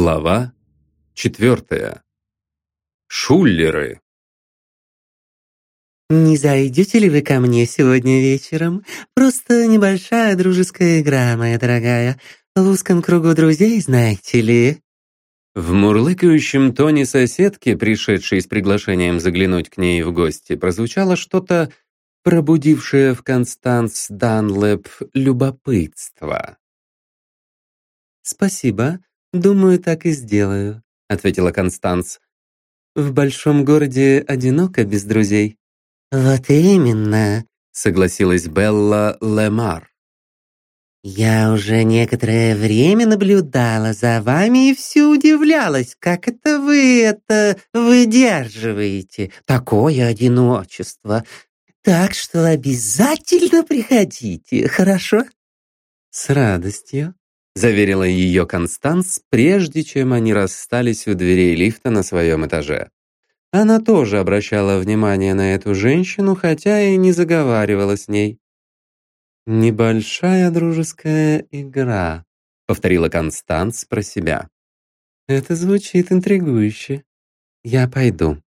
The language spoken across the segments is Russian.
Глава четвертая. Шуллеры. «Не зайдете ли вы ко мне сегодня вечером? Просто небольшая дружеская игра, моя дорогая. В узком кругу друзей, знаете ли?» В мурлыкающем тоне соседки, пришедшей с приглашением заглянуть к ней в гости, прозвучало что-то, пробудившее в Констанс Данлэп любопытство. «Спасибо», «Думаю, так и сделаю», — ответила Констанс. «В большом городе одиноко без друзей». «Вот именно», — согласилась Белла Лемар. «Я уже некоторое время наблюдала за вами и все удивлялась, как это вы это выдерживаете, такое одиночество. Так что обязательно приходите, хорошо?» «С радостью», заверила ее Констанс, прежде чем они расстались у дверей лифта на своем этаже. Она тоже обращала внимание на эту женщину, хотя и не заговаривала с ней. «Небольшая дружеская игра», — повторила Констанс про себя. «Это звучит интригующе. Я пойду».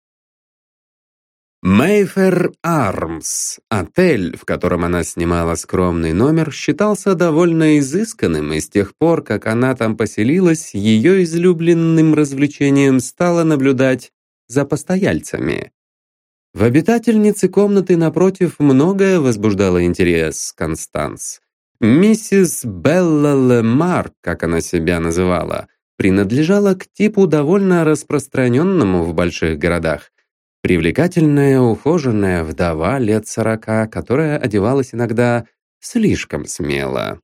Мейфер Армс, отель, в котором она снимала скромный номер, считался довольно изысканным, и с тех пор, как она там поселилась, ее излюбленным развлечением стало наблюдать за постояльцами. В обитательнице комнаты напротив многое возбуждало интерес Констанс. Миссис Белла Лемар, как она себя называла, принадлежала к типу довольно распространенному в больших городах. Привлекательная, ухоженная вдова лет сорока, которая одевалась иногда слишком смело.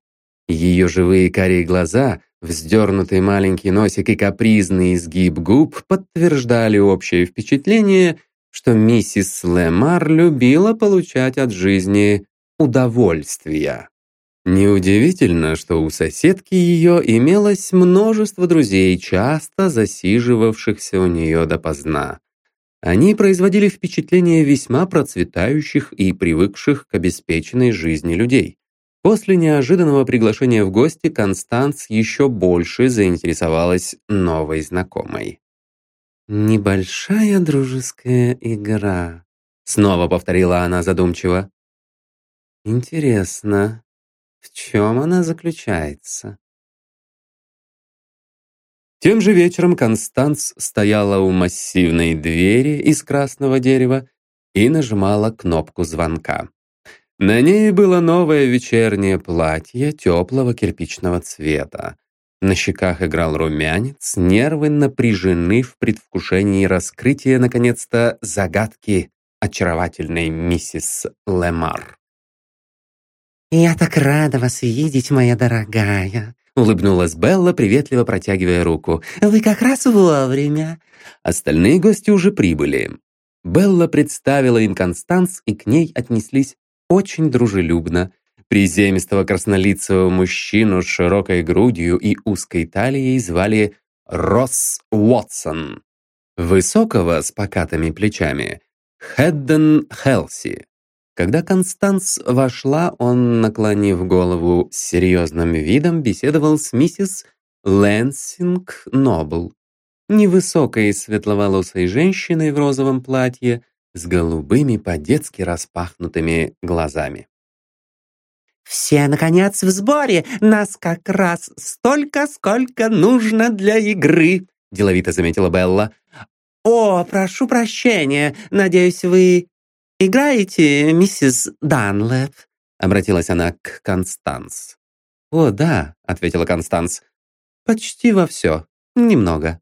Ее живые карие глаза, вздернутый маленький носик и капризный изгиб губ подтверждали общее впечатление, что миссис Лемар любила получать от жизни удовольствие. Неудивительно, что у соседки ее имелось множество друзей, часто засиживавшихся у нее допоздна. Они производили впечатление весьма процветающих и привыкших к обеспеченной жизни людей. После неожиданного приглашения в гости Констанс еще больше заинтересовалась новой знакомой. «Небольшая дружеская игра», — снова повторила она задумчиво. «Интересно, в чем она заключается?» Тем же вечером Констанс стояла у массивной двери из красного дерева и нажимала кнопку звонка. На ней было новое вечернее платье теплого кирпичного цвета. На щеках играл румянец, нервы напряжены в предвкушении раскрытия, наконец-то, загадки очаровательной миссис Лемар. «Я так рада вас видеть, моя дорогая!» Улыбнулась Белла, приветливо протягивая руку. «Вы как раз вовремя». Остальные гости уже прибыли. Белла представила им Констанс, и к ней отнеслись очень дружелюбно. Приземистого краснолицего мужчину с широкой грудью и узкой талией звали Росс Уотсон. Высокого с покатыми плечами — Хэдден Хелси. Когда Констанс вошла, он, наклонив голову с серьезным видом, беседовал с миссис Лэнсинг Нобл, невысокой светловолосой женщиной в розовом платье с голубыми по-детски распахнутыми глазами. «Все, наконец, в сборе! Нас как раз столько, сколько нужно для игры!» деловито заметила Белла. «О, прошу прощения, надеюсь, вы «Играете, миссис Данлэп?» — обратилась она к Констанс. «О, да», — ответила Констанс. «Почти во все. Немного».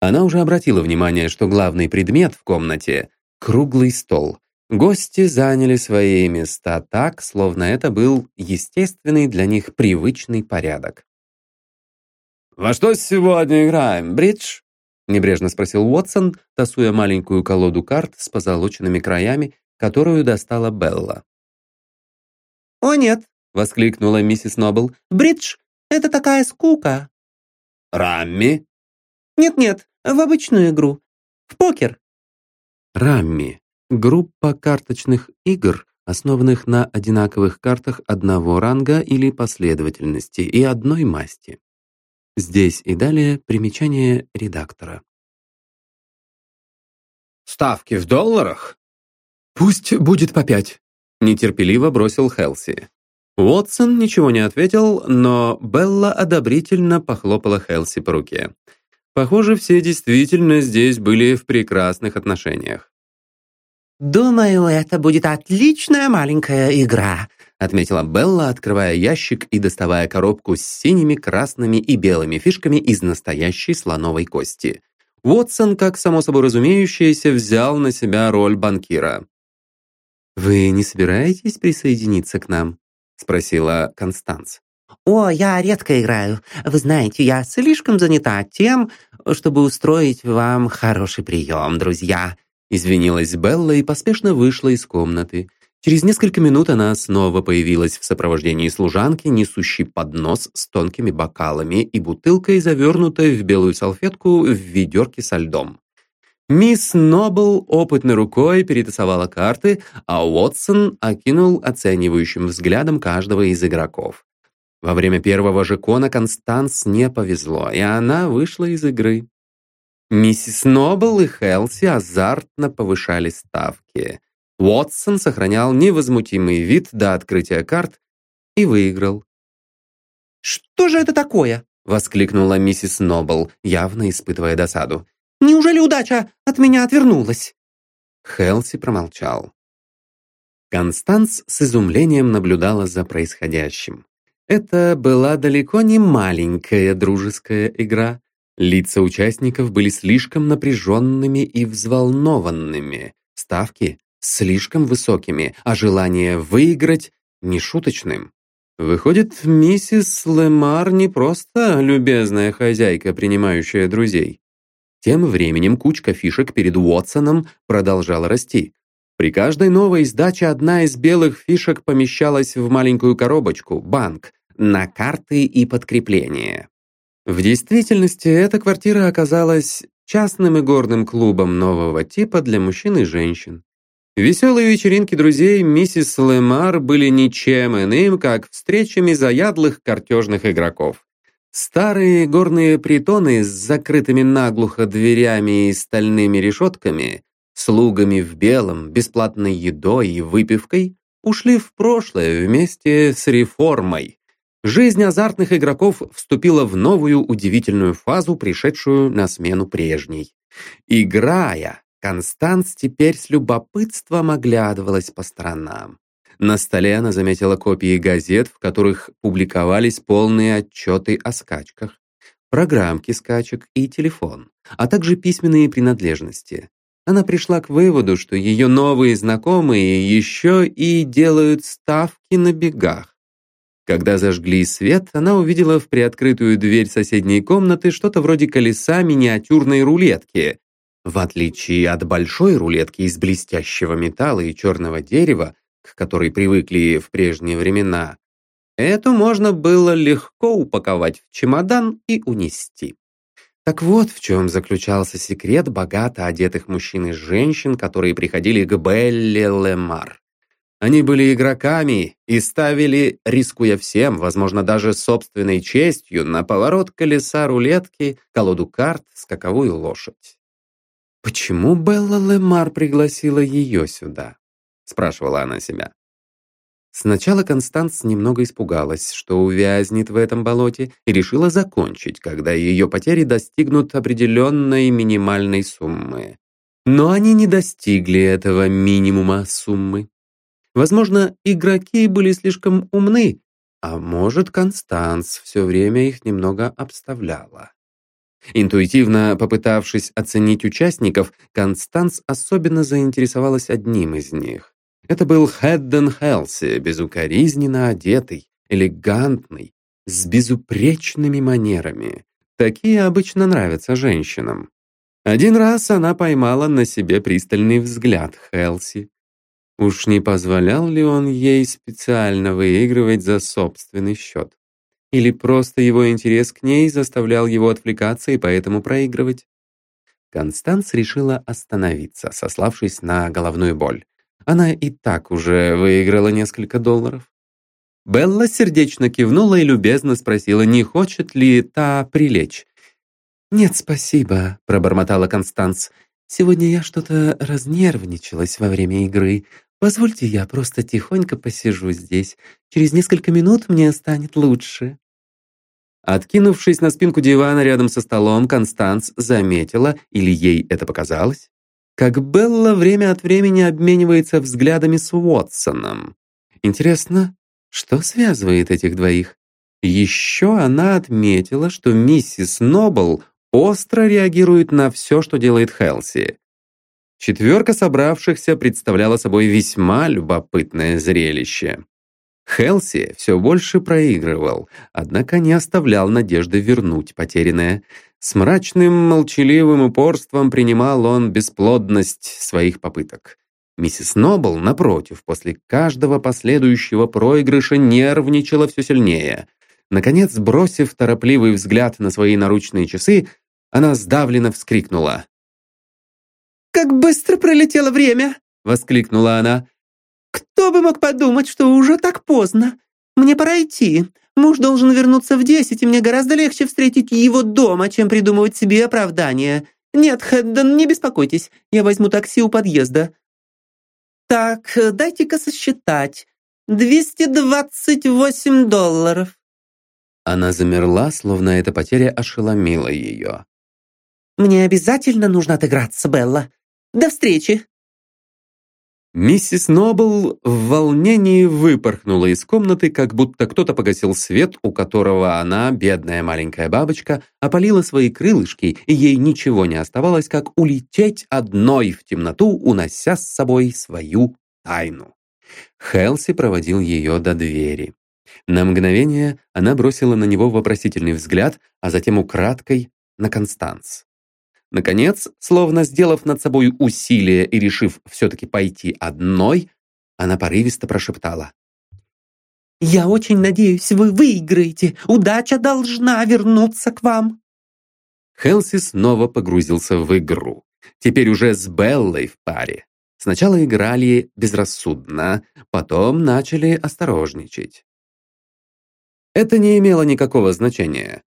Она уже обратила внимание, что главный предмет в комнате — круглый стол. Гости заняли свои места так, словно это был естественный для них привычный порядок. «Во что сегодня играем, бридж?» Небрежно спросил Уотсон, тасуя маленькую колоду карт с позолоченными краями, которую достала Белла. «О нет!» — воскликнула миссис Нобл. «Бридж — это такая скука!» «Рамми?» «Нет-нет, в обычную игру. В покер». «Рамми» — группа карточных игр, основанных на одинаковых картах одного ранга или последовательности и одной масти. Здесь и далее примечание редактора. «Ставки в долларах?» «Пусть будет по пять», — нетерпеливо бросил Хелси. Уотсон ничего не ответил, но Белла одобрительно похлопала Хелси по руке. Похоже, все действительно здесь были в прекрасных отношениях. «Думаю, это будет отличная маленькая игра», отметила Белла, открывая ящик и доставая коробку с синими, красными и белыми фишками из настоящей слоновой кости. Уотсон, как само собой разумеющееся, взял на себя роль банкира. «Вы не собираетесь присоединиться к нам?» — спросила Констанс. «О, я редко играю. Вы знаете, я слишком занята тем, чтобы устроить вам хороший прием, друзья». Извинилась Белла и поспешно вышла из комнаты. Через несколько минут она снова появилась в сопровождении служанки, несущей поднос с тонкими бокалами и бутылкой, завернутой в белую салфетку в ведерке со льдом. Мисс Нобл опытной рукой перетасовала карты, а Уотсон окинул оценивающим взглядом каждого из игроков. Во время первого же кона Констанс не повезло, и она вышла из игры. Миссис Нобл и Хелси азартно повышали ставки. Уотсон сохранял невозмутимый вид до открытия карт и выиграл. «Что же это такое?» — воскликнула миссис Нобл, явно испытывая досаду. «Неужели удача от меня отвернулась?» Хелси промолчал. Констанс с изумлением наблюдала за происходящим. Это была далеко не маленькая дружеская игра. Лица участников были слишком напряженными и взволнованными, ставки слишком высокими, а желание выиграть нешуточным. Выходит, миссис Лемар не просто любезная хозяйка, принимающая друзей. Тем временем кучка фишек перед Уотсоном продолжала расти. При каждой новой сдаче одна из белых фишек помещалась в маленькую коробочку, банк, на карты и подкрепления. В действительности эта квартира оказалась частным и горным клубом нового типа для мужчин и женщин. Веселые вечеринки друзей миссис Лемар были ничем иным, как встречами заядлых картежных игроков. Старые горные притоны с закрытыми наглухо дверями и стальными решетками, слугами в белом, бесплатной едой и выпивкой ушли в прошлое вместе с реформой, Жизнь азартных игроков вступила в новую удивительную фазу, пришедшую на смену прежней. Играя, Констанс теперь с любопытством оглядывалась по сторонам. На столе она заметила копии газет, в которых публиковались полные отчеты о скачках, программки скачек и телефон, а также письменные принадлежности. Она пришла к выводу, что ее новые знакомые еще и делают ставки на бегах. Когда зажгли свет, она увидела в приоткрытую дверь соседней комнаты что-то вроде колеса миниатюрной рулетки. В отличие от большой рулетки из блестящего металла и черного дерева, к которой привыкли в прежние времена, эту можно было легко упаковать в чемодан и унести. Так вот в чем заключался секрет богато одетых мужчин и женщин, которые приходили к Белле Лемар. Они были игроками и ставили, рискуя всем, возможно, даже собственной честью, на поворот колеса рулетки, колоду карт, скаковую лошадь. «Почему Белла Лемар пригласила ее сюда?» — спрашивала она себя. Сначала Констанс немного испугалась, что увязнет в этом болоте, и решила закончить, когда ее потери достигнут определенной минимальной суммы. Но они не достигли этого минимума суммы. Возможно, игроки были слишком умны, а может, Констанс все время их немного обставляла. Интуитивно попытавшись оценить участников, Констанс особенно заинтересовалась одним из них. Это был Хэдден Хелси, безукоризненно одетый, элегантный, с безупречными манерами. Такие обычно нравятся женщинам. Один раз она поймала на себе пристальный взгляд Хелси, Уж не позволял ли он ей специально выигрывать за собственный счет? Или просто его интерес к ней заставлял его отвлекаться и поэтому проигрывать? Констанс решила остановиться, сославшись на головную боль. Она и так уже выиграла несколько долларов. Белла сердечно кивнула и любезно спросила, не хочет ли та прилечь. «Нет, спасибо», — пробормотала Констанс. «Сегодня я что-то разнервничалась во время игры. Позвольте, я просто тихонько посижу здесь. Через несколько минут мне станет лучше». Откинувшись на спинку дивана рядом со столом, Констанс заметила, или ей это показалось, как Белла время от времени обменивается взглядами с Уотсоном. Интересно, что связывает этих двоих? Еще она отметила, что миссис Нобл остро реагирует на все, что делает Хелси. Четверка собравшихся представляла собой весьма любопытное зрелище. Хелси все больше проигрывал, однако не оставлял надежды вернуть потерянное. С мрачным, молчаливым упорством принимал он бесплодность своих попыток. Миссис Нобл, напротив, после каждого последующего проигрыша нервничала все сильнее. Наконец, бросив торопливый взгляд на свои наручные часы, она сдавленно вскрикнула. «Как быстро пролетело время!» — воскликнула она. «Кто бы мог подумать, что уже так поздно? Мне пора идти. Муж должен вернуться в десять, и мне гораздо легче встретить его дома, чем придумывать себе оправдание. Нет, Хэддон, не беспокойтесь, я возьму такси у подъезда. Так, дайте-ка сосчитать. Двести двадцать восемь долларов». Она замерла, словно эта потеря ошеломила ее. «Мне обязательно нужно отыграться, Белла. До встречи!» Миссис Нобл в волнении выпорхнула из комнаты, как будто кто-то погасил свет, у которого она, бедная маленькая бабочка, опалила свои крылышки, и ей ничего не оставалось, как улететь одной в темноту, унося с собой свою тайну. Хелси проводил ее до двери. На мгновение она бросила на него вопросительный взгляд, а затем украдкой на Констанс. Наконец, словно сделав над собой усилие и решив все-таки пойти одной, она порывисто прошептала. «Я очень надеюсь, вы выиграете. Удача должна вернуться к вам». Хелси снова погрузился в игру. Теперь уже с Беллой в паре. Сначала играли безрассудно, потом начали осторожничать. Это не имело никакого значения.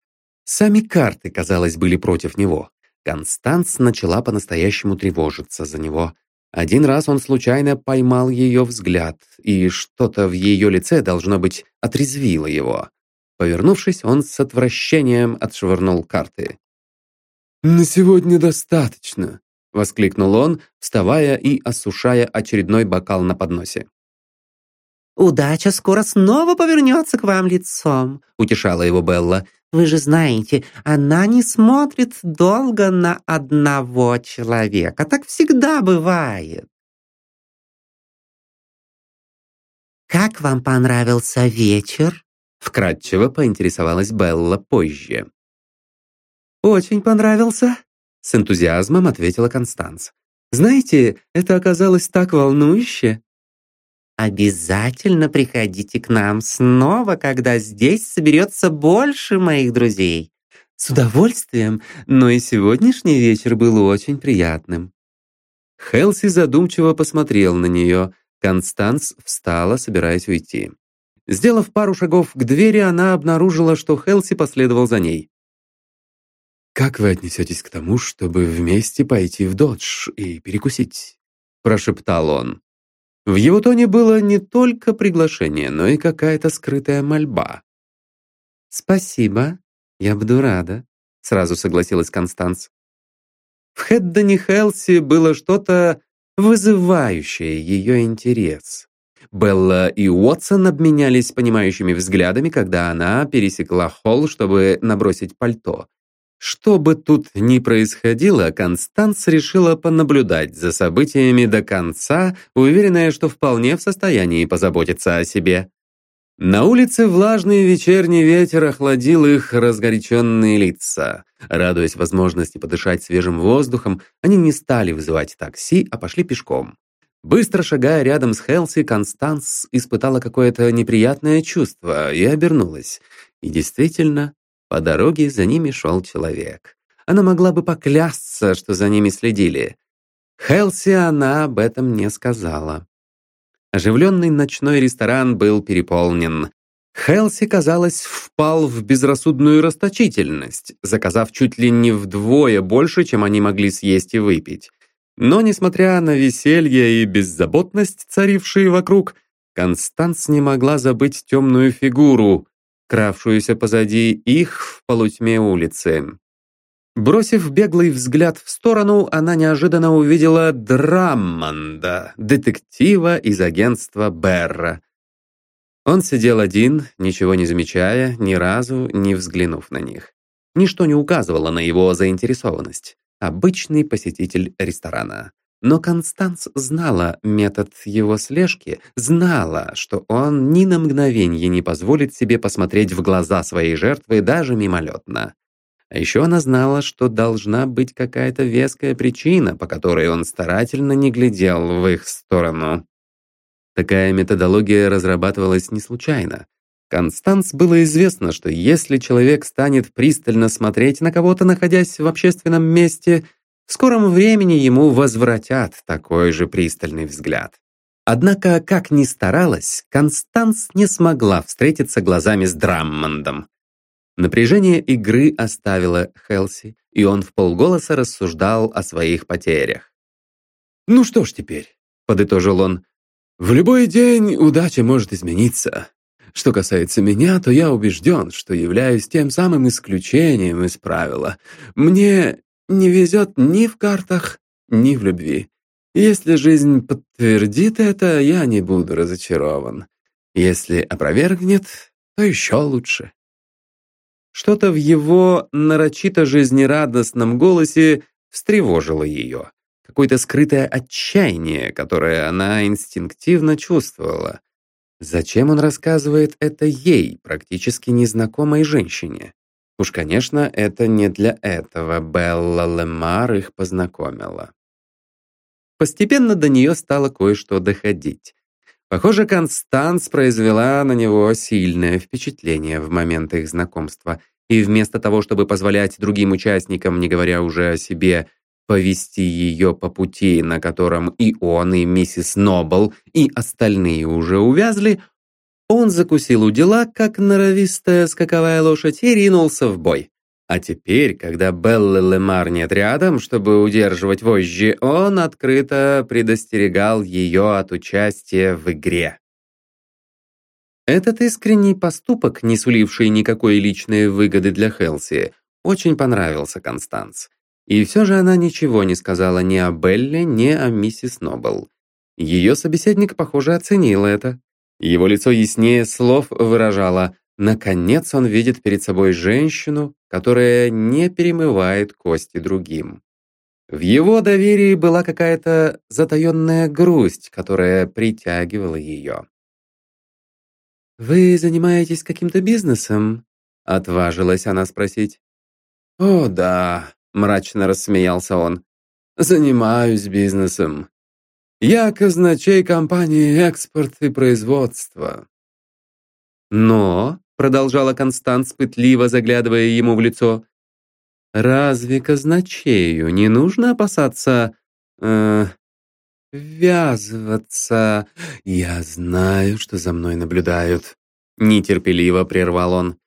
Сами карты, казалось, были против него. Констанс начала по-настоящему тревожиться за него. Один раз он случайно поймал ее взгляд, и что-то в ее лице, должно быть, отрезвило его. Повернувшись, он с отвращением отшвырнул карты. «На сегодня достаточно», — воскликнул он, вставая и осушая очередной бокал на подносе. «Удача скоро снова повернется к вам лицом», — утешала его Белла. Вы же знаете, она не смотрит долго на одного человека. Так всегда бывает. «Как вам понравился вечер?» Вкратчиво поинтересовалась Белла позже. «Очень понравился», — с энтузиазмом ответила Констанс. «Знаете, это оказалось так волнующе. Обязательно приходите к нам снова, когда здесь соберется больше моих друзей. С удовольствием, но и сегодняшний вечер был очень приятным. Хелси задумчиво посмотрел на нее. Констанс встала, собираясь уйти. Сделав пару шагов к двери, она обнаружила, что Хелси последовал за ней. «Как вы отнесетесь к тому, чтобы вместе пойти в Додж и перекусить?» прошептал он. В его тоне было не только приглашение, но и какая-то скрытая мольба. «Спасибо, я буду рада», — сразу согласилась Констанс. В Хеддоне Хелси было что-то вызывающее ее интерес. Белла и Уотсон обменялись понимающими взглядами, когда она пересекла холл, чтобы набросить пальто. Что бы тут ни происходило, Констанс решила понаблюдать за событиями до конца, уверенная, что вполне в состоянии позаботиться о себе. На улице влажный вечерний ветер охладил их разгоряченные лица. Радуясь возможности подышать свежим воздухом, они не стали вызывать такси, а пошли пешком. Быстро шагая рядом с Хелси, Констанс испытала какое-то неприятное чувство и обернулась. И действительно, по дороге за ними шел человек. Она могла бы поклясться, что за ними следили. Хелси она об этом не сказала. Оживленный ночной ресторан был переполнен. Хелси, казалось, впал в безрассудную расточительность, заказав чуть ли не вдвое больше, чем они могли съесть и выпить. Но, несмотря на веселье и беззаботность, царившие вокруг, Констанс не могла забыть темную фигуру, кравшуюся позади их в полутьме улицы. Бросив беглый взгляд в сторону, она неожиданно увидела Драммонда, детектива из агентства Берра. Он сидел один, ничего не замечая, ни разу не взглянув на них. Ничто не указывало на его заинтересованность. Обычный посетитель ресторана. Но Констанс знала метод его слежки, знала, что он ни на мгновение не позволит себе посмотреть в глаза своей жертвы даже мимолетно. А еще она знала, что должна быть какая-то веская причина, по которой он старательно не глядел в их сторону. Такая методология разрабатывалась не случайно. Констанс было известно, что если человек станет пристально смотреть на кого-то, находясь в общественном месте – в скором времени ему возвратят такой же пристальный взгляд. Однако, как ни старалась, Констанс не смогла встретиться глазами с Драммондом. Напряжение игры оставило Хелси, и он в полголоса рассуждал о своих потерях. «Ну что ж теперь», — подытожил он, — «в любой день удача может измениться. Что касается меня, то я убежден, что являюсь тем самым исключением из правила. Мне не везет ни в картах, ни в любви. Если жизнь подтвердит это, я не буду разочарован. Если опровергнет, то еще лучше. Что-то в его нарочито жизнерадостном голосе встревожило ее. Какое-то скрытое отчаяние, которое она инстинктивно чувствовала. Зачем он рассказывает это ей, практически незнакомой женщине? Уж, конечно, это не для этого Белла Лемар их познакомила. Постепенно до нее стало кое-что доходить. Похоже, Констанс произвела на него сильное впечатление в момент их знакомства, и вместо того, чтобы позволять другим участникам, не говоря уже о себе, повести ее по пути, на котором и он, и миссис Нобл, и остальные уже увязли, он закусил у дела, как норовистая скаковая лошадь, и ринулся в бой. А теперь, когда Беллы Лемар нет рядом, чтобы удерживать вожжи, он открыто предостерегал ее от участия в игре. Этот искренний поступок, не суливший никакой личной выгоды для Хелси, очень понравился Констанс. И все же она ничего не сказала ни о Белле, ни о миссис Нобл. Ее собеседник, похоже, оценил это. Его лицо яснее слов выражало «наконец он видит перед собой женщину, которая не перемывает кости другим». В его доверии была какая-то затаенная грусть, которая притягивала ее. «Вы занимаетесь каким-то бизнесом?» — отважилась она спросить. «О, да», — мрачно рассмеялся он. «Занимаюсь бизнесом. Я казначей компании «Экспорт и производство». Но, продолжала Констанс, пытливо заглядывая ему в лицо, разве казначею не нужно опасаться... Э, ввязываться? Я знаю, что за мной наблюдают. Нетерпеливо прервал он.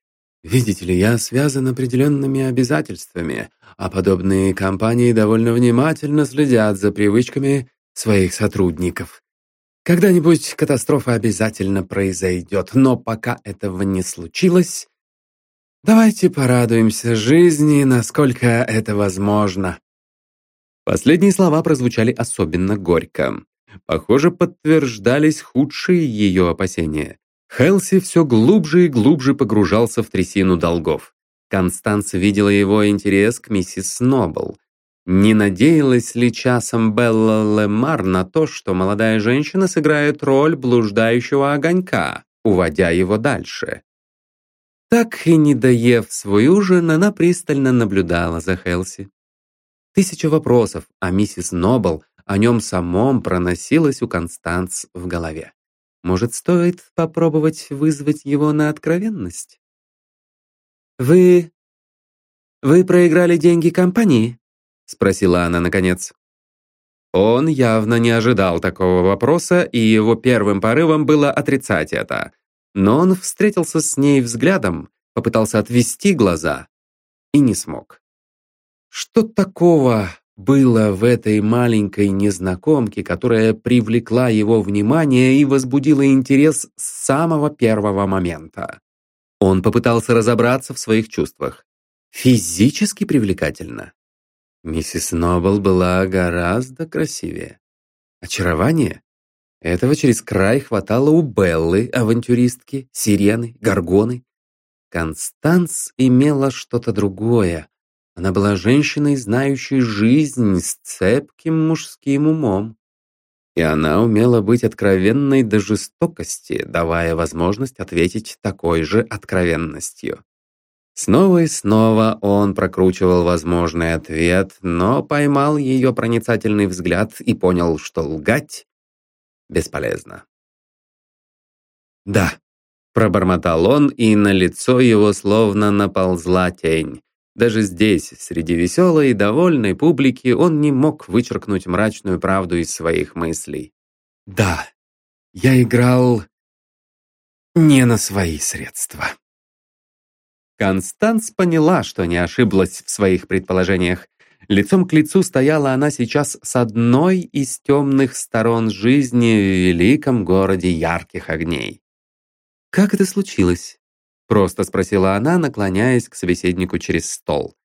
Видите ли, я связан определенными обязательствами, а подобные компании довольно внимательно следят за привычками своих сотрудников. Когда-нибудь катастрофа обязательно произойдет, но пока этого не случилось, давайте порадуемся жизни, насколько это возможно. Последние слова прозвучали особенно горько. Похоже, подтверждались худшие ее опасения. Хелси все глубже и глубже погружался в трясину долгов. Констанс видела его интерес к миссис Нобл. Не надеялась ли часом Белла Лемар на то, что молодая женщина сыграет роль блуждающего огонька, уводя его дальше? Так и не доев свой ужин, она пристально наблюдала за Хелси. Тысяча вопросов о миссис Нобл, о нем самом проносилась у Констанс в голове. Может, стоит попробовать вызвать его на откровенность? «Вы... вы проиграли деньги компании?» Спросила она наконец. Он явно не ожидал такого вопроса, и его первым порывом было отрицать это. но он встретился с ней взглядом, попытался отвести глаза и не смог. Что такого было в этой маленькой незнакомке, которая привлекла его внимание и возбудила интерес с самого первого момента? Он попытался разобраться в своих чувствах. Физически привлекательно. Миссис Нобл была гораздо красивее. Очарование? Этого через край хватало у Беллы, авантюристки, сирены, горгоны. Констанс имела что-то другое. Она была женщиной, знающей жизнь с цепким мужским умом. И она умела быть откровенной до жестокости, давая возможность ответить такой же откровенностью. Снова и снова он прокручивал возможный ответ, но поймал ее проницательный взгляд и понял, что лгать бесполезно. «Да», — пробормотал он, и на лицо его словно наползла тень. Даже здесь, среди веселой и довольной публики, он не мог вычеркнуть мрачную правду из своих мыслей. «Да, я играл не на свои средства». Констанс поняла, что не ошиблась в своих предположениях. Лицом к лицу стояла она сейчас с одной из темных сторон жизни в великом городе ярких огней. «Как это случилось?» Просто спросила она, наклоняясь к собеседнику через стол.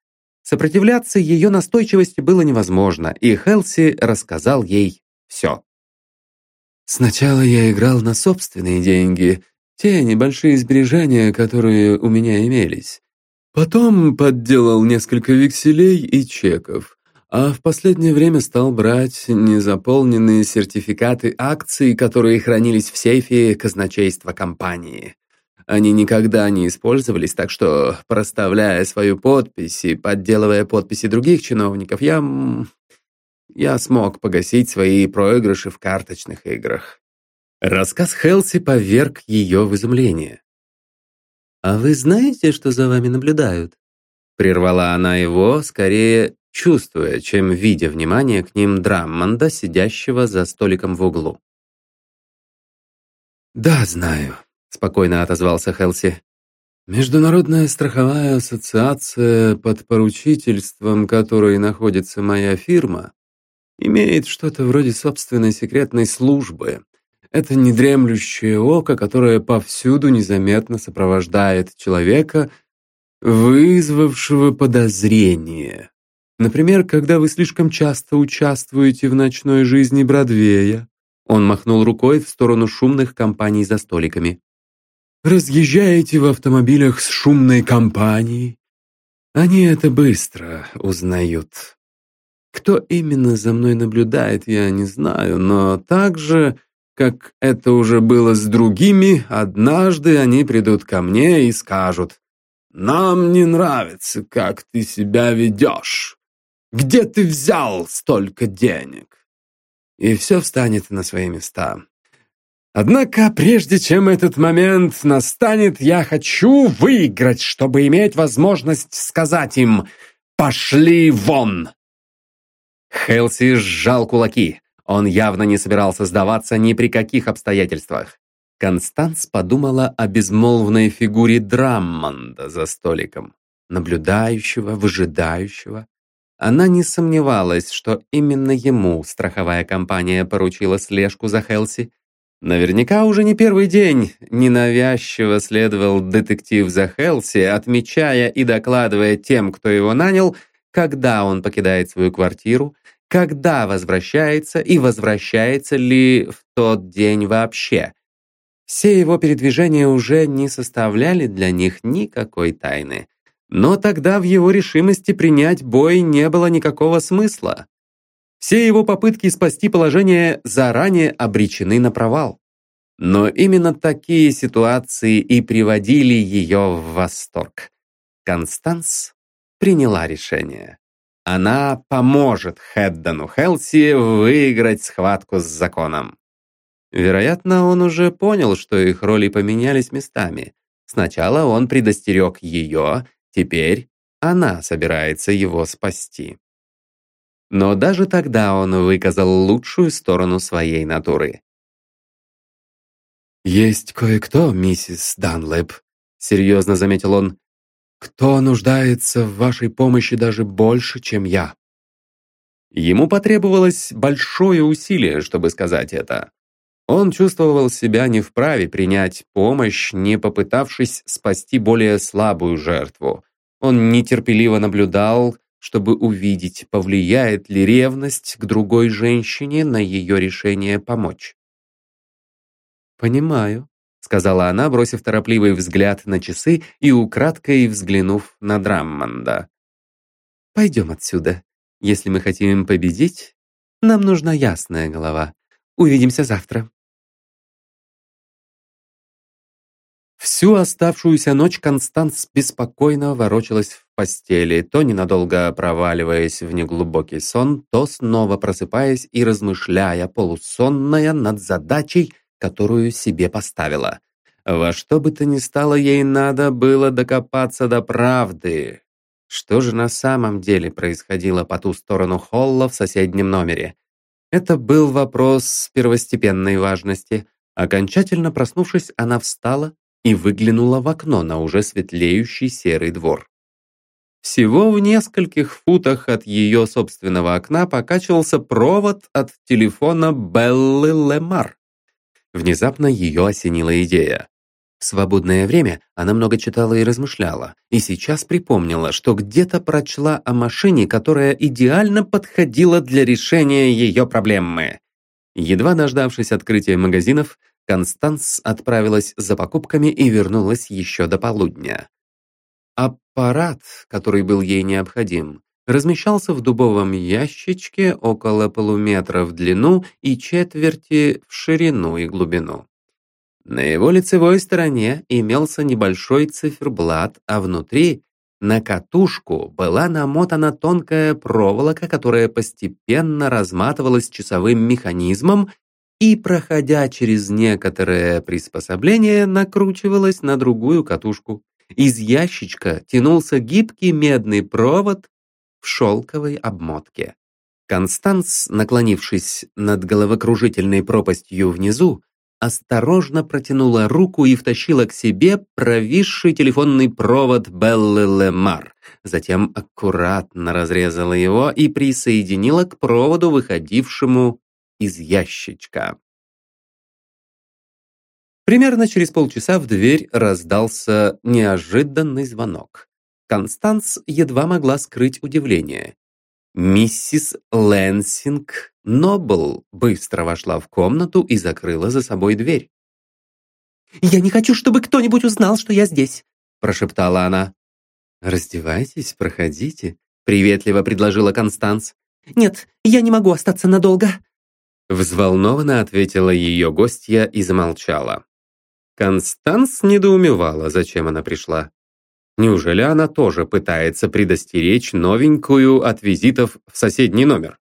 Сопротивляться ее настойчивости было невозможно, и Хелси рассказал ей все. «Сначала я играл на собственные деньги, те небольшие сбережения, которые у меня имелись. Потом подделал несколько векселей и чеков, а в последнее время стал брать незаполненные сертификаты акций, которые хранились в сейфе казначейства компании. Они никогда не использовались, так что, проставляя свою подпись и подделывая подписи других чиновников, я... я смог погасить свои проигрыши в карточных играх. Рассказ Хелси поверг ее в изумление. «А вы знаете, что за вами наблюдают?» Прервала она его, скорее чувствуя, чем видя внимание к ним Драммонда, сидящего за столиком в углу. «Да, знаю», спокойно отозвался Хелси. Международная страховая ассоциация, под поручительством которой находится моя фирма, имеет что-то вроде собственной секретной службы. Это недремлющее око, которое повсюду незаметно сопровождает человека, вызвавшего подозрение. Например, когда вы слишком часто участвуете в ночной жизни Бродвея. Он махнул рукой в сторону шумных компаний за столиками разъезжаете в автомобилях с шумной компанией. Они это быстро узнают. Кто именно за мной наблюдает, я не знаю, но так же, как это уже было с другими, однажды они придут ко мне и скажут, «Нам не нравится, как ты себя ведешь. Где ты взял столько денег?» И все встанет на свои места. Однако, прежде чем этот момент настанет, я хочу выиграть, чтобы иметь возможность сказать им «Пошли вон!». Хелси сжал кулаки. Он явно не собирался сдаваться ни при каких обстоятельствах. Констанс подумала о безмолвной фигуре Драммонда за столиком, наблюдающего, выжидающего. Она не сомневалась, что именно ему страховая компания поручила слежку за Хелси, Наверняка уже не первый день ненавязчиво следовал детектив за Хелси, отмечая и докладывая тем, кто его нанял, когда он покидает свою квартиру, когда возвращается и возвращается ли в тот день вообще. Все его передвижения уже не составляли для них никакой тайны. Но тогда в его решимости принять бой не было никакого смысла. Все его попытки спасти положение заранее обречены на провал. Но именно такие ситуации и приводили ее в восторг. Констанс приняла решение. Она поможет Хеддану Хелси выиграть схватку с законом. Вероятно, он уже понял, что их роли поменялись местами. Сначала он предостерег ее, теперь она собирается его спасти. Но даже тогда он выказал лучшую сторону своей натуры. «Есть кое-кто, миссис Данлэп», — серьезно заметил он, «кто нуждается в вашей помощи даже больше, чем я». Ему потребовалось большое усилие, чтобы сказать это. Он чувствовал себя не вправе принять помощь, не попытавшись спасти более слабую жертву. Он нетерпеливо наблюдал, чтобы увидеть, повлияет ли ревность к другой женщине на ее решение помочь. «Понимаю», — сказала она, бросив торопливый взгляд на часы и украдкой взглянув на Драммонда. «Пойдем отсюда. Если мы хотим победить, нам нужна ясная голова. Увидимся завтра». Всю оставшуюся ночь Констанс беспокойно ворочалась в постели, то ненадолго проваливаясь в неглубокий сон, то снова просыпаясь и размышляя, полусонная над задачей, которую себе поставила. Во что бы то ни стало, ей надо было докопаться до правды. Что же на самом деле происходило по ту сторону холла в соседнем номере? Это был вопрос первостепенной важности. Окончательно проснувшись, она встала и выглянула в окно на уже светлеющий серый двор. Всего в нескольких футах от ее собственного окна покачивался провод от телефона Беллы Лемар. Внезапно ее осенила идея. В свободное время она много читала и размышляла, и сейчас припомнила, что где-то прочла о машине, которая идеально подходила для решения ее проблемы. Едва дождавшись открытия магазинов, Констанс отправилась за покупками и вернулась еще до полудня. Аппарат, который был ей необходим, размещался в дубовом ящичке около полуметра в длину и четверти в ширину и глубину. На его лицевой стороне имелся небольшой циферблат, а внутри на катушку была намотана тонкая проволока, которая постепенно разматывалась часовым механизмом и, проходя через некоторое приспособление, накручивалась на другую катушку. Из ящичка тянулся гибкий медный провод в шелковой обмотке. Констанс, наклонившись над головокружительной пропастью внизу, осторожно протянула руку и втащила к себе провисший телефонный провод Беллы Лемар. Затем аккуратно разрезала его и присоединила к проводу, выходившему из ящичка. Примерно через полчаса в дверь раздался неожиданный звонок. Констанс едва могла скрыть удивление. Миссис Лэнсинг Нобл быстро вошла в комнату и закрыла за собой дверь. «Я не хочу, чтобы кто-нибудь узнал, что я здесь», прошептала она. «Раздевайтесь, проходите», приветливо предложила Констанс. «Нет, я не могу остаться надолго». Взволнованно ответила ее гостья и замолчала. Констанс недоумевала, зачем она пришла. Неужели она тоже пытается предостеречь новенькую от визитов в соседний номер?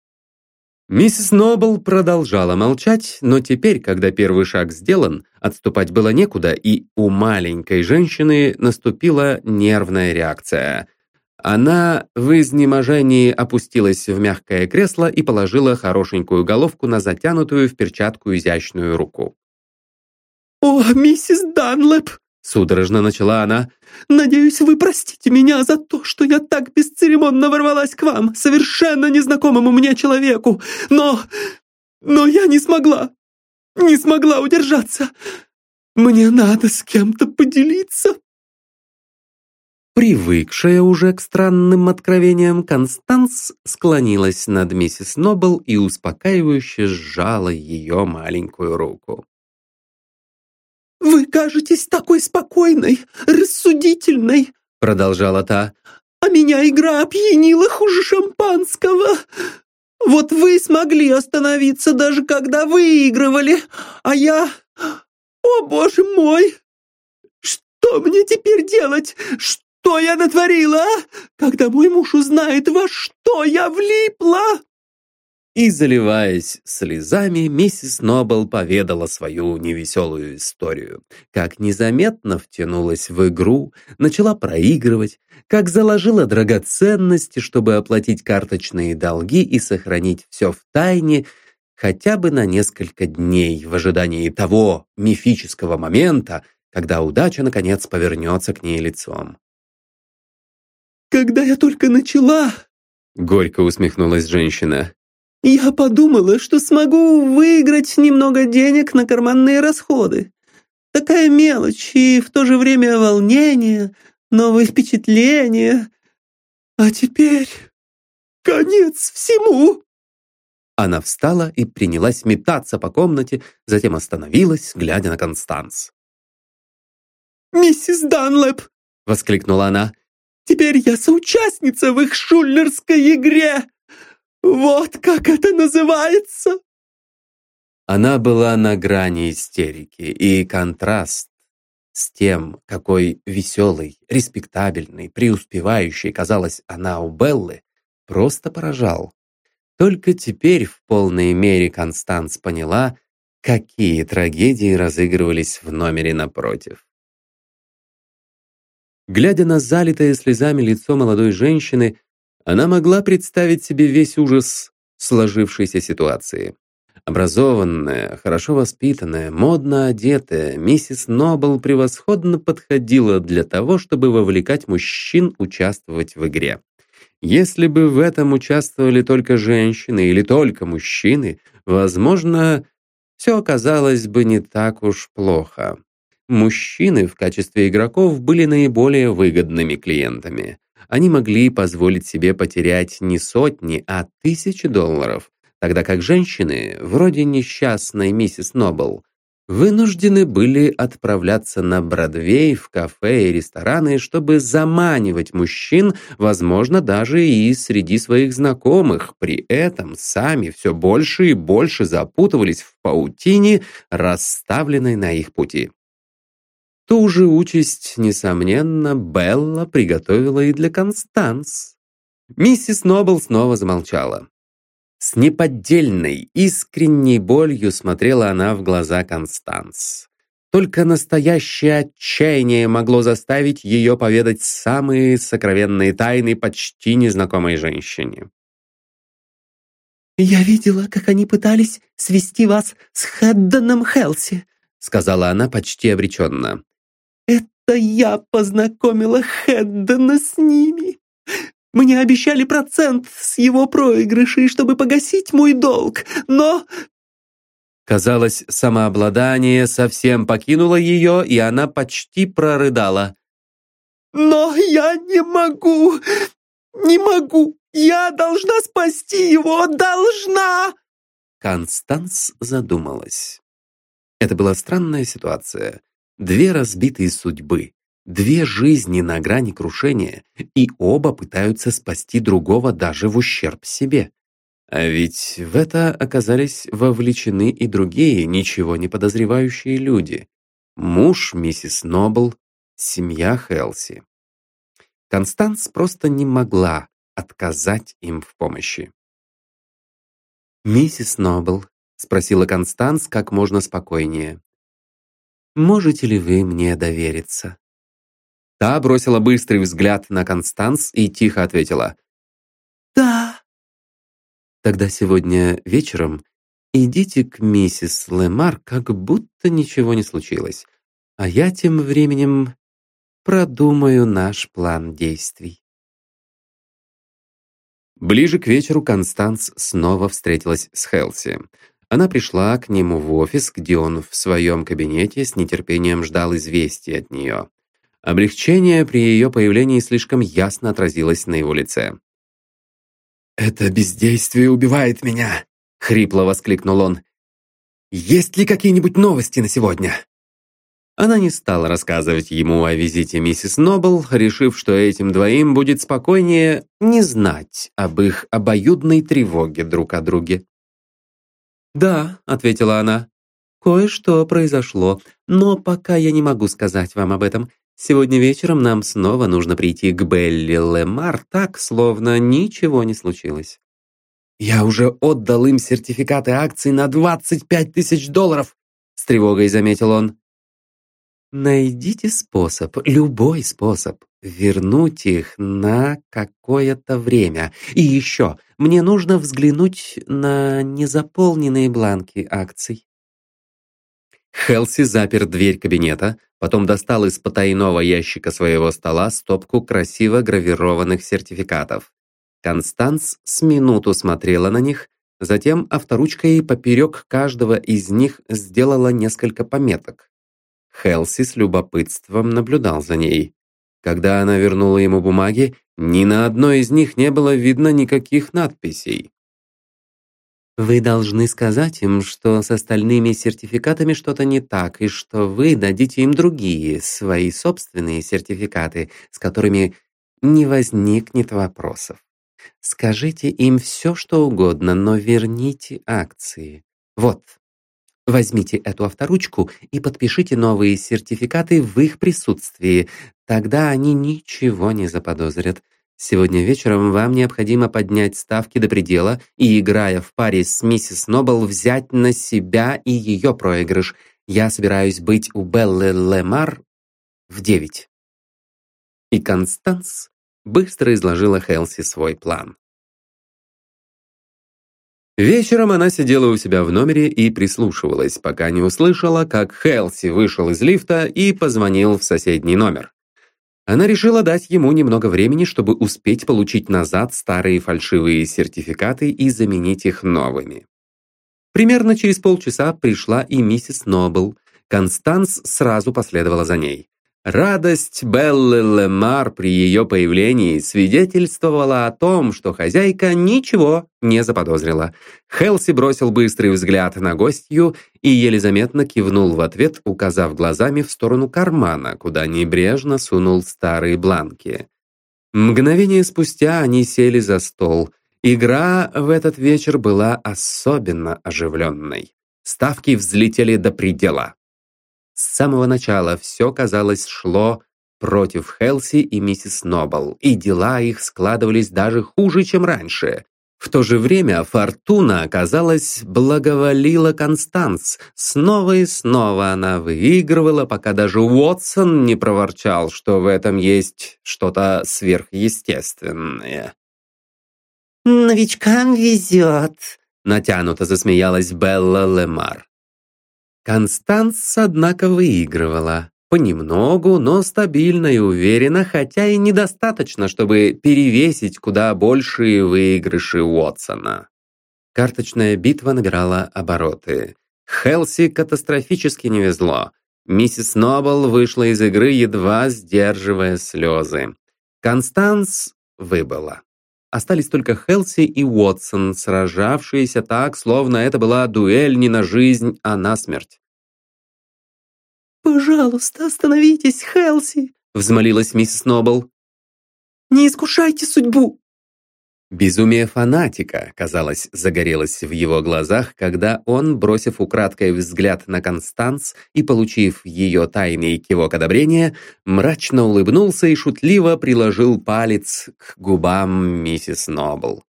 Миссис Нобл продолжала молчать, но теперь, когда первый шаг сделан, отступать было некуда, и у маленькой женщины наступила нервная реакция. Она в изнеможении опустилась в мягкое кресло и положила хорошенькую головку на затянутую в перчатку изящную руку. «О, миссис Данлэп!» — судорожно начала она. «Надеюсь, вы простите меня за то, что я так бесцеремонно ворвалась к вам, совершенно незнакомому мне человеку. Но... но я не смогла. Не смогла удержаться. Мне надо с кем-то поделиться». Привыкшая уже к странным откровениям, Констанс склонилась над миссис Нобл и успокаивающе сжала ее маленькую руку. «Вы кажетесь такой спокойной, рассудительной», продолжала та. «А меня игра опьянила хуже шампанского. Вот вы смогли остановиться, даже когда выигрывали, а я... О, боже мой! Что мне теперь делать? Что я натворила, а? Когда мой муж узнает, во что я влипла?» И, заливаясь слезами, миссис Нобл поведала свою невеселую историю. Как незаметно втянулась в игру, начала проигрывать, как заложила драгоценности, чтобы оплатить карточные долги и сохранить все в тайне, хотя бы на несколько дней в ожидании того мифического момента, когда удача наконец повернется к ней лицом. «Когда я только начала», — горько усмехнулась женщина, «я подумала, что смогу выиграть немного денег на карманные расходы. Такая мелочь и в то же время волнение, новые впечатления. А теперь конец всему!» Она встала и принялась метаться по комнате, затем остановилась, глядя на Констанс. «Миссис Данлэп!» — воскликнула она. «Теперь я соучастница в их шуллерской игре! Вот как это называется!» Она была на грани истерики, и контраст с тем, какой веселой, респектабельной, преуспевающей казалась она у Беллы, просто поражал. Только теперь в полной мере Констанс поняла, какие трагедии разыгрывались в номере напротив. Глядя на залитое слезами лицо молодой женщины, она могла представить себе весь ужас сложившейся ситуации. Образованная, хорошо воспитанная, модно одетая, миссис Нобл превосходно подходила для того, чтобы вовлекать мужчин участвовать в игре. Если бы в этом участвовали только женщины или только мужчины, возможно, все оказалось бы не так уж плохо. Мужчины в качестве игроков были наиболее выгодными клиентами. Они могли позволить себе потерять не сотни, а тысячи долларов, тогда как женщины, вроде несчастной миссис Нобл, вынуждены были отправляться на Бродвей, в кафе и рестораны, чтобы заманивать мужчин, возможно, даже и среди своих знакомых. При этом сами все больше и больше запутывались в паутине, расставленной на их пути. Ту же участь, несомненно, Белла приготовила и для Констанс. Миссис Нобл снова замолчала. С неподдельной, искренней болью смотрела она в глаза Констанс. Только настоящее отчаяние могло заставить ее поведать самые сокровенные тайны почти незнакомой женщине. «Я видела, как они пытались свести вас с Хэддоном Хелси», сказала она почти обреченно. «Это я познакомила Хэддона с ними. Мне обещали процент с его проигрышей, чтобы погасить мой долг, но...» Казалось, самообладание совсем покинуло ее, и она почти прорыдала. «Но я не могу! Не могу! Я должна спасти его! Должна!» Констанс задумалась. Это была странная ситуация. Две разбитые судьбы. Две жизни на грани крушения, и оба пытаются спасти другого даже в ущерб себе. А ведь в это оказались вовлечены и другие, ничего не подозревающие люди. Муж миссис Нобл, семья Хелси. Констанс просто не могла отказать им в помощи. «Миссис Нобл», — спросила Констанс как можно спокойнее, «можете ли вы мне довериться?» Та бросила быстрый взгляд на Констанс и тихо ответила. «Да». «Тогда сегодня вечером идите к миссис Лемар, как будто ничего не случилось, а я тем временем продумаю наш план действий». Ближе к вечеру Констанс снова встретилась с Хелси. Она пришла к нему в офис, где он в своем кабинете с нетерпением ждал известий от нее. Облегчение при ее появлении слишком ясно отразилось на его лице. «Это бездействие убивает меня!» — хрипло воскликнул он. «Есть ли какие-нибудь новости на сегодня?» Она не стала рассказывать ему о визите миссис Нобл, решив, что этим двоим будет спокойнее не знать об их обоюдной тревоге друг о друге. «Да», — ответила она, — «кое-что произошло, но пока я не могу сказать вам об этом. Сегодня вечером нам снова нужно прийти к Белли Лемар так, словно ничего не случилось. «Я уже отдал им сертификаты акций на 25 тысяч долларов!» С тревогой заметил он. Найдите способ, любой способ, вернуть их на какое-то время. И еще, мне нужно взглянуть на незаполненные бланки акций. Хелси запер дверь кабинета, потом достал из потайного ящика своего стола стопку красиво гравированных сертификатов. Констанс с минуту смотрела на них, затем авторучкой поперек каждого из них сделала несколько пометок. Хелси с любопытством наблюдал за ней. Когда она вернула ему бумаги, ни на одной из них не было видно никаких надписей. Вы должны сказать им, что с остальными сертификатами что-то не так, и что вы дадите им другие, свои собственные сертификаты, с которыми не возникнет вопросов. Скажите им все, что угодно, но верните акции. Вот, возьмите эту авторучку и подпишите новые сертификаты в их присутствии. Тогда они ничего не заподозрят. Сегодня вечером вам необходимо поднять ставки до предела и, играя в паре с миссис Нобл, взять на себя и ее проигрыш. Я собираюсь быть у Беллы Лемар в девять. И Констанс быстро изложила Хелси свой план. Вечером она сидела у себя в номере и прислушивалась, пока не услышала, как Хелси вышел из лифта и позвонил в соседний номер. Она решила дать ему немного времени, чтобы успеть получить назад старые фальшивые сертификаты и заменить их новыми. Примерно через полчаса пришла и миссис Нобл. Констанс сразу последовала за ней. Радость Беллы Лемар при ее появлении свидетельствовала о том, что хозяйка ничего не заподозрила. Хелси бросил быстрый взгляд на гостью и еле заметно кивнул в ответ, указав глазами в сторону кармана, куда небрежно сунул старые бланки. Мгновение спустя они сели за стол. Игра в этот вечер была особенно оживленной. Ставки взлетели до предела. С самого начала все, казалось, шло против Хелси и миссис Нобл, и дела их складывались даже хуже, чем раньше. В то же время Фортуна, казалось, благоволила Констанс. Снова и снова она выигрывала, пока даже Уотсон не проворчал, что в этом есть что-то сверхъестественное. «Новичкам везет», — натянуто засмеялась Белла Лемар. Констанс, однако, выигрывала. Понемногу, но стабильно и уверенно, хотя и недостаточно, чтобы перевесить куда большие выигрыши Уотсона. Карточная битва набирала обороты. Хелси катастрофически не везло. Миссис Нобл вышла из игры, едва сдерживая слезы. Констанс выбыла. Остались только Хелси и Уотсон, сражавшиеся так, словно это была дуэль не на жизнь, а на смерть. «Пожалуйста, остановитесь, Хелси!» — взмолилась миссис Нобл. «Не искушайте судьбу!» Безумие фанатика, казалось, загорелось в его глазах, когда он, бросив украдкой взгляд на Констанс и получив ее тайный кивок одобрения, мрачно улыбнулся и шутливо приложил палец к губам миссис Нобл.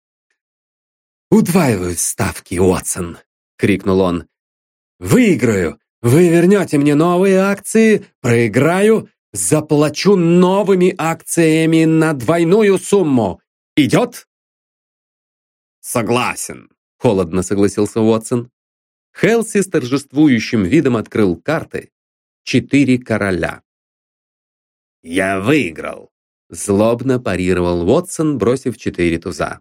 «Удваиваю ставки, Уотсон!» — крикнул он. «Выиграю! Вы вернете мне новые акции, проиграю, заплачу новыми акциями на двойную сумму. Идет?» «Согласен», — холодно согласился Уотсон. Хелси с торжествующим видом открыл карты. Четыре короля. «Я выиграл», — злобно парировал Уотсон, бросив четыре туза.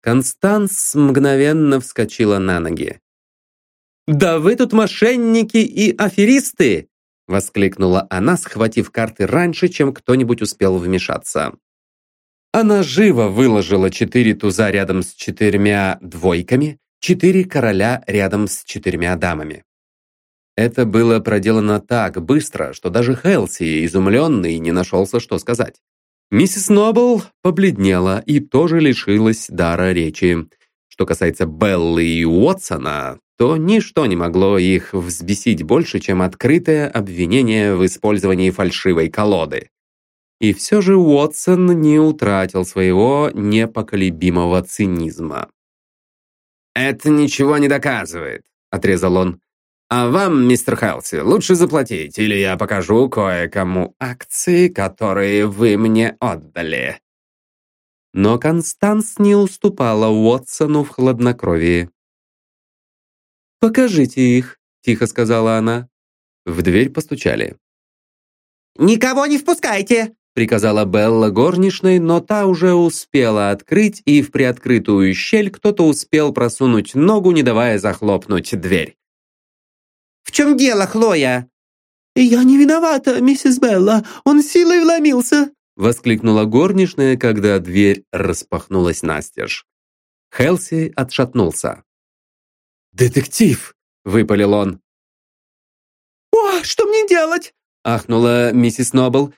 Констанс мгновенно вскочила на ноги. «Да вы тут мошенники и аферисты!» — воскликнула она, схватив карты раньше, чем кто-нибудь успел вмешаться. Она живо выложила четыре туза рядом с четырьмя двойками, четыре короля рядом с четырьмя дамами. Это было проделано так быстро, что даже Хелси, изумленный, не нашелся, что сказать. Миссис Нобл побледнела и тоже лишилась дара речи. Что касается Беллы и Уотсона, то ничто не могло их взбесить больше, чем открытое обвинение в использовании фальшивой колоды. И все же Уотсон не утратил своего непоколебимого цинизма. «Это ничего не доказывает», — отрезал он. А вам, мистер Хелси, лучше заплатить, или я покажу кое-кому акции, которые вы мне отдали». Но Констанс не уступала Уотсону в хладнокровии. «Покажите их», — тихо сказала она. В дверь постучали. «Никого не впускайте!» Приказала Белла горничной, но та уже успела открыть, и в приоткрытую щель кто-то успел просунуть ногу, не давая захлопнуть дверь. «В чем дело, Хлоя?» «Я не виновата, миссис Белла, он силой вломился!» воскликнула горничная, когда дверь распахнулась настежь. Хелси отшатнулся. «Детектив!» — выпалил он. «О, что мне делать?» — ахнула миссис Нобл.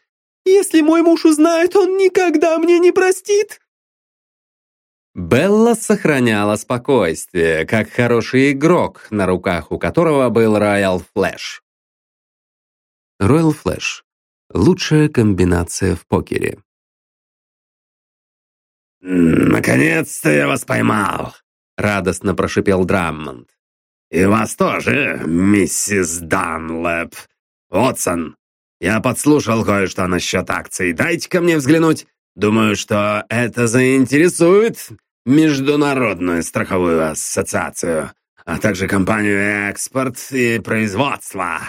Если мой муж узнает, он никогда мне не простит!» Белла сохраняла спокойствие, как хороший игрок, на руках у которого был Роял Флэш. Роял Флэш – лучшая комбинация в покере. «Наконец-то я вас поймал!» — радостно прошипел Драммонд. «И вас тоже, миссис Данлэп. Отсон, я подслушал кое-что насчет акций. Дайте-ка мне взглянуть. Думаю, что это заинтересует Международную страховую ассоциацию, а также компанию «Экспорт» и «Производство».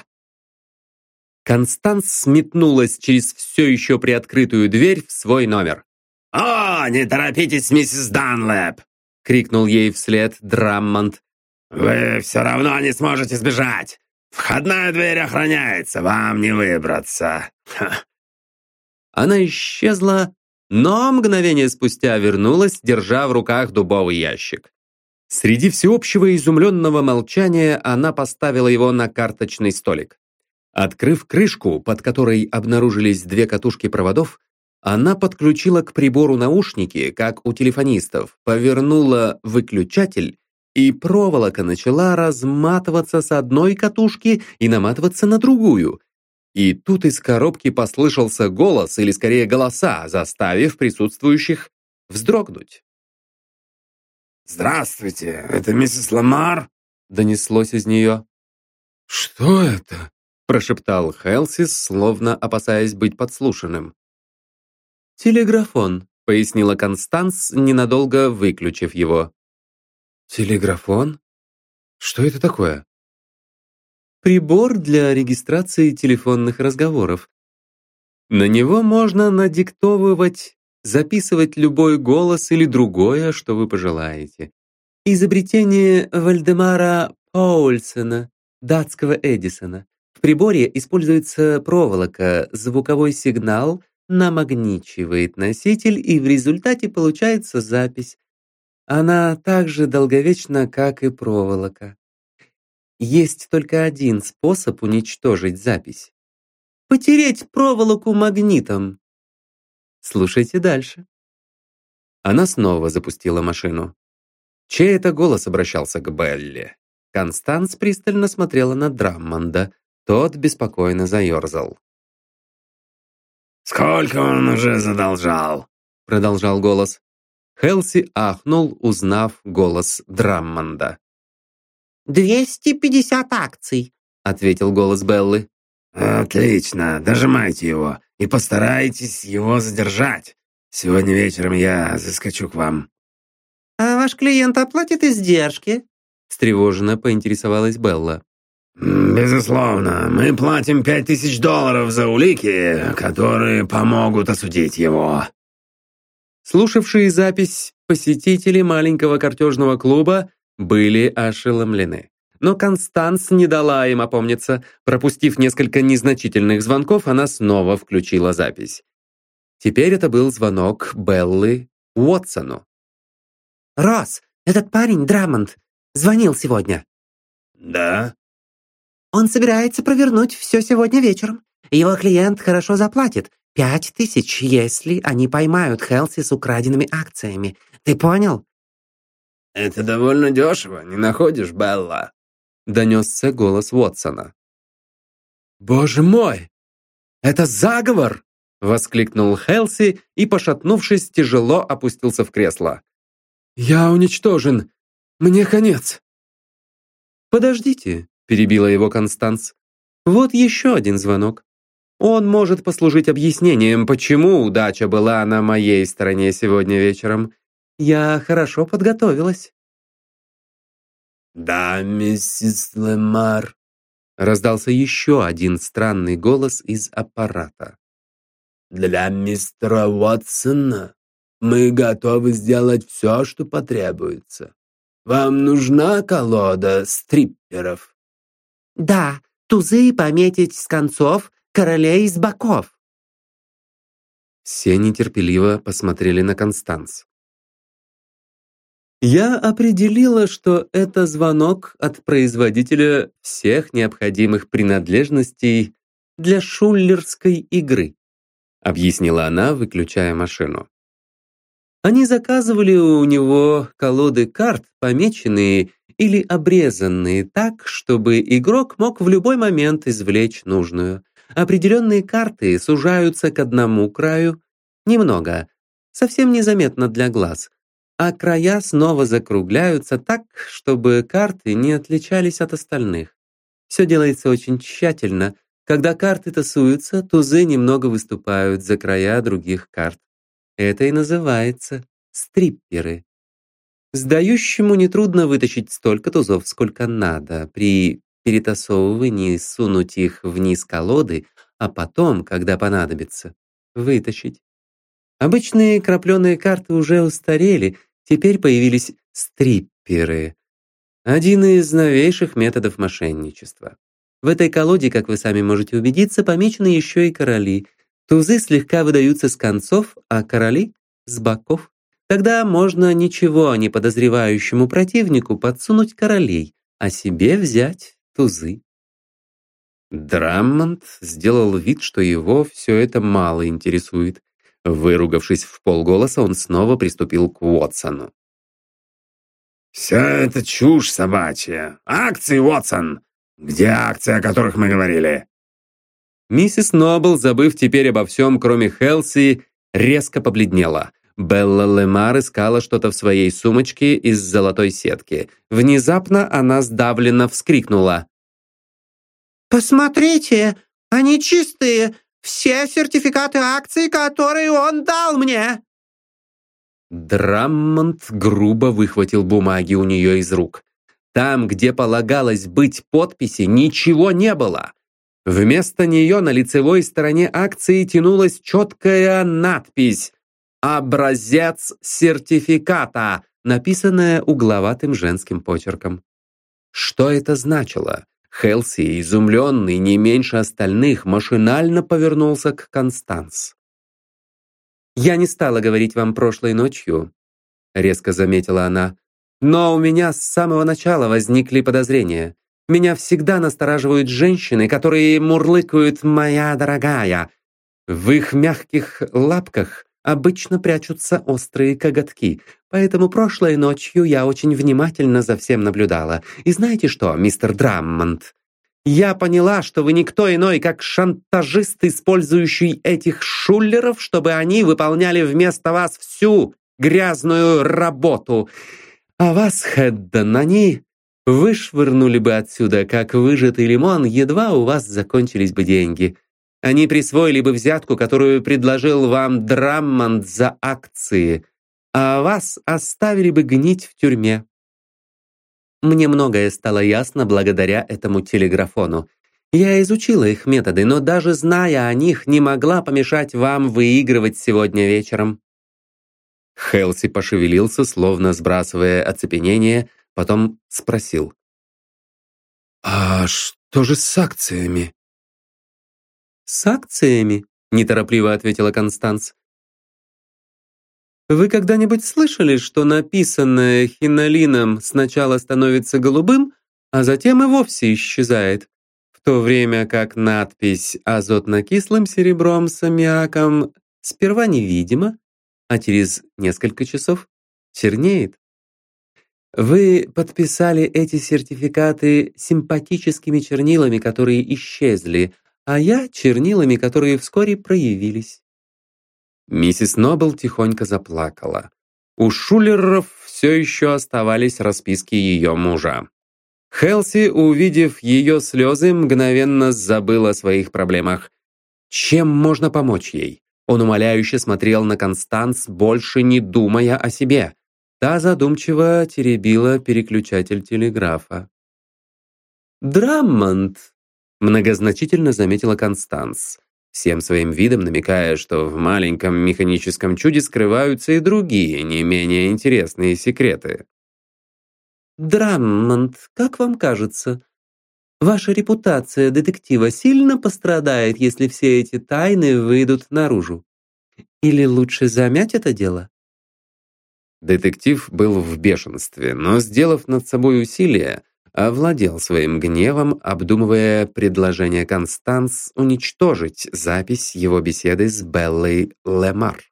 Констанс сметнулась через все еще приоткрытую дверь в свой номер. «О, не торопитесь, миссис Данлэп!» — крикнул ей вслед Драммонд. «Вы все равно не сможете сбежать! «Входная дверь охраняется, вам не выбраться!» Она исчезла, но мгновение спустя вернулась, держа в руках дубовый ящик. Среди всеобщего изумленного молчания она поставила его на карточный столик. Открыв крышку, под которой обнаружились две катушки проводов, она подключила к прибору наушники, как у телефонистов, повернула выключатель и проволока начала разматываться с одной катушки и наматываться на другую. И тут из коробки послышался голос, или скорее голоса, заставив присутствующих вздрогнуть. «Здравствуйте, это миссис Ламар?» донеслось из нее. «Что это?» прошептал Хелсис, словно опасаясь быть подслушанным. «Телеграфон», — пояснила Констанс, ненадолго выключив его. Телеграфон? Что это такое? Прибор для регистрации телефонных разговоров. На него можно надиктовывать, записывать любой голос или другое, что вы пожелаете. Изобретение Вальдемара Паульсена, датского Эдисона. В приборе используется проволока, звуковой сигнал намагничивает носитель, и в результате получается запись. Она так же долговечна, как и проволока. Есть только один способ уничтожить запись. Потереть проволоку магнитом. Слушайте дальше. Она снова запустила машину. Чей это голос обращался к Белли? Констанс пристально смотрела на Драммонда. Тот беспокойно заерзал. «Сколько он уже задолжал?» Продолжал голос. Хелси ахнул, узнав голос Драммонда. «Двести пятьдесят акций», — ответил голос Беллы. «Отлично, дожимайте его и постарайтесь его задержать. Сегодня вечером я заскочу к вам». «А ваш клиент оплатит издержки?» — встревоженно поинтересовалась Белла. «Безусловно, мы платим пять тысяч долларов за улики, которые помогут осудить его», Слушавшие запись посетители маленького картежного клуба были ошеломлены. Но Констанс не дала им опомниться. Пропустив несколько незначительных звонков, она снова включила запись. Теперь это был звонок Беллы Уотсону. «Росс, этот парень, Драмонд, звонил сегодня». «Да?» «Он собирается провернуть все сегодня вечером. Его клиент хорошо заплатит, Пять тысяч, если они поймают Хелси с украденными акциями. Ты понял?» «Это довольно дешево, не находишь, Белла?» Донесся голос Уотсона. «Боже мой! Это заговор!» Воскликнул Хелси и, пошатнувшись, тяжело опустился в кресло. «Я уничтожен! Мне конец!» «Подождите», перебила его Констанс. «Вот еще один звонок. Он может послужить объяснением, почему удача была на моей стороне сегодня вечером. Я хорошо подготовилась». «Да, миссис Лемар», — раздался еще один странный голос из аппарата. «Для мистера Уотсона мы готовы сделать все, что потребуется. Вам нужна колода стрипперов?» «Да, тузы пометить с концов, королей с боков». Все нетерпеливо посмотрели на Констанс. Я определила, что это звонок от производителя всех необходимых принадлежностей для шуллерской игры, объяснила она, выключая машину. Они заказывали у него колоды карт, помеченные или обрезанные так, чтобы игрок мог в любой момент извлечь нужную. Определенные карты сужаются к одному краю, немного, совсем незаметно для глаз, а края снова закругляются так, чтобы карты не отличались от остальных. Все делается очень тщательно. Когда карты тасуются, тузы немного выступают за края других карт. Это и называется стрипперы. Сдающему нетрудно вытащить столько тузов, сколько надо. При перетасовывании сунуть их вниз колоды, а потом, когда понадобится, вытащить. Обычные крапленые карты уже устарели, теперь появились стрипперы. Один из новейших методов мошенничества. В этой колоде, как вы сами можете убедиться, помечены еще и короли – Тузы слегка выдаются с концов, а короли — с боков. Тогда можно ничего не подозревающему противнику подсунуть королей, а себе взять тузы. Драммонд сделал вид, что его все это мало интересует. Выругавшись в полголоса, он снова приступил к Уотсону. «Все это чушь собачья. Акции, Уотсон! Где акции, о которых мы говорили? Миссис Нобл, забыв теперь обо всем, кроме Хелси, резко побледнела. Белла Лемар искала что-то в своей сумочке из золотой сетки. Внезапно она сдавленно вскрикнула. «Посмотрите, они чистые! Все сертификаты акций, которые он дал мне!» Драммонд грубо выхватил бумаги у нее из рук. Там, где полагалось быть подписи, ничего не было. Вместо нее на лицевой стороне акции тянулась четкая надпись «Образец сертификата», написанная угловатым женским почерком. Что это значило? Хелси, изумленный не меньше остальных, машинально повернулся к Констанс. «Я не стала говорить вам прошлой ночью», — резко заметила она, «но у меня с самого начала возникли подозрения. Меня всегда настораживают женщины, которые мурлыкают «моя дорогая». В их мягких лапках обычно прячутся острые коготки, поэтому прошлой ночью я очень внимательно за всем наблюдала. И знаете что, мистер Драммонд? Я поняла, что вы никто иной, как шантажист, использующий этих шулеров, чтобы они выполняли вместо вас всю грязную работу. А вас, Хэддон, они Вышвырнули бы отсюда, как выжатый лимон, едва у вас закончились бы деньги. Они присвоили бы взятку, которую предложил вам Драммонд за акции, а вас оставили бы гнить в тюрьме. Мне многое стало ясно благодаря этому телеграфону. Я изучила их методы, но даже зная о них, не могла помешать вам выигрывать сегодня вечером. Хелси пошевелился, словно сбрасывая оцепенение, Потом спросил. «А что же с акциями?» «С акциями?» — неторопливо ответила Констанс. «Вы когда-нибудь слышали, что написанное хинолином сначала становится голубым, а затем и вовсе исчезает, в то время как надпись азотно-кислым серебром с аммиаком сперва невидима, а через несколько часов чернеет?» Вы подписали эти сертификаты симпатическими чернилами, которые исчезли, а я чернилами, которые вскоре проявились. Миссис Нобл тихонько заплакала. У Шулеров все еще оставались расписки ее мужа. Хелси, увидев ее слезы, мгновенно забыл о своих проблемах. Чем можно помочь ей? Он умоляюще смотрел на Констанс, больше не думая о себе. Та задумчиво теребила переключатель телеграфа. «Драммонд!» — многозначительно заметила Констанс, всем своим видом намекая, что в маленьком механическом чуде скрываются и другие, не менее интересные секреты. «Драммонд, как вам кажется, ваша репутация детектива сильно пострадает, если все эти тайны выйдут наружу? Или лучше замять это дело?» Детектив был в бешенстве, но, сделав над собой усилие, овладел своим гневом, обдумывая предложение Констанс уничтожить запись его беседы с Беллой Лемар.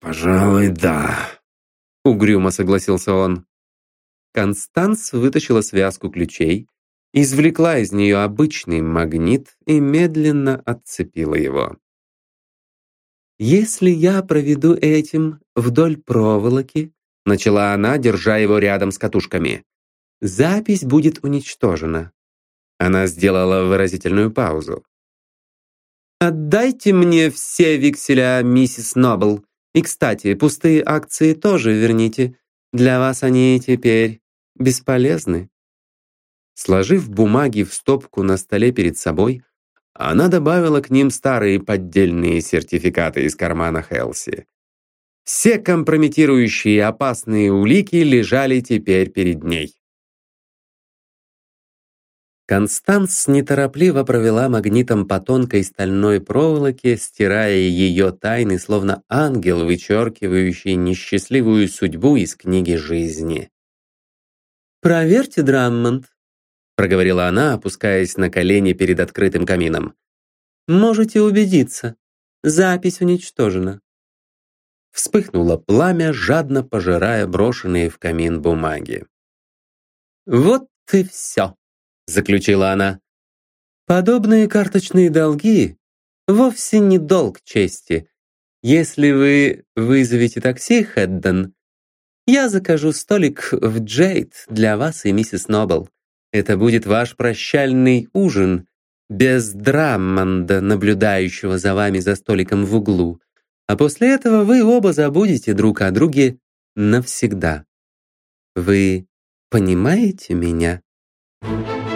«Пожалуй, да», — угрюмо согласился он. Констанс вытащила связку ключей, извлекла из нее обычный магнит и медленно отцепила его. «Если я проведу этим вдоль проволоки», начала она, держа его рядом с катушками, запись будет уничтожена. Она сделала выразительную паузу. «Отдайте мне все векселя, миссис Нобл. И, кстати, пустые акции тоже верните. Для вас они теперь бесполезны». Сложив бумаги в стопку на столе перед собой, она добавила к ним старые поддельные сертификаты из кармана Хелси. Все компрометирующие опасные улики лежали теперь перед ней. Констанс неторопливо провела магнитом по тонкой стальной проволоке, стирая ее тайны, словно ангел, вычеркивающий несчастливую судьбу из книги жизни. «Проверьте, Драммонд», — проговорила она, опускаясь на колени перед открытым камином. «Можете убедиться, запись уничтожена». Вспыхнуло пламя, жадно пожирая брошенные в камин бумаги. «Вот и все», — заключила она. «Подобные карточные долги вовсе не долг чести. Если вы вызовете такси, Хэдден, я закажу столик в Джейд для вас и миссис Нобл. Это будет ваш прощальный ужин, без Драммонда, наблюдающего за вами за столиком в углу. А после этого вы оба забудете друг о друге навсегда. Вы понимаете меня? Thank you.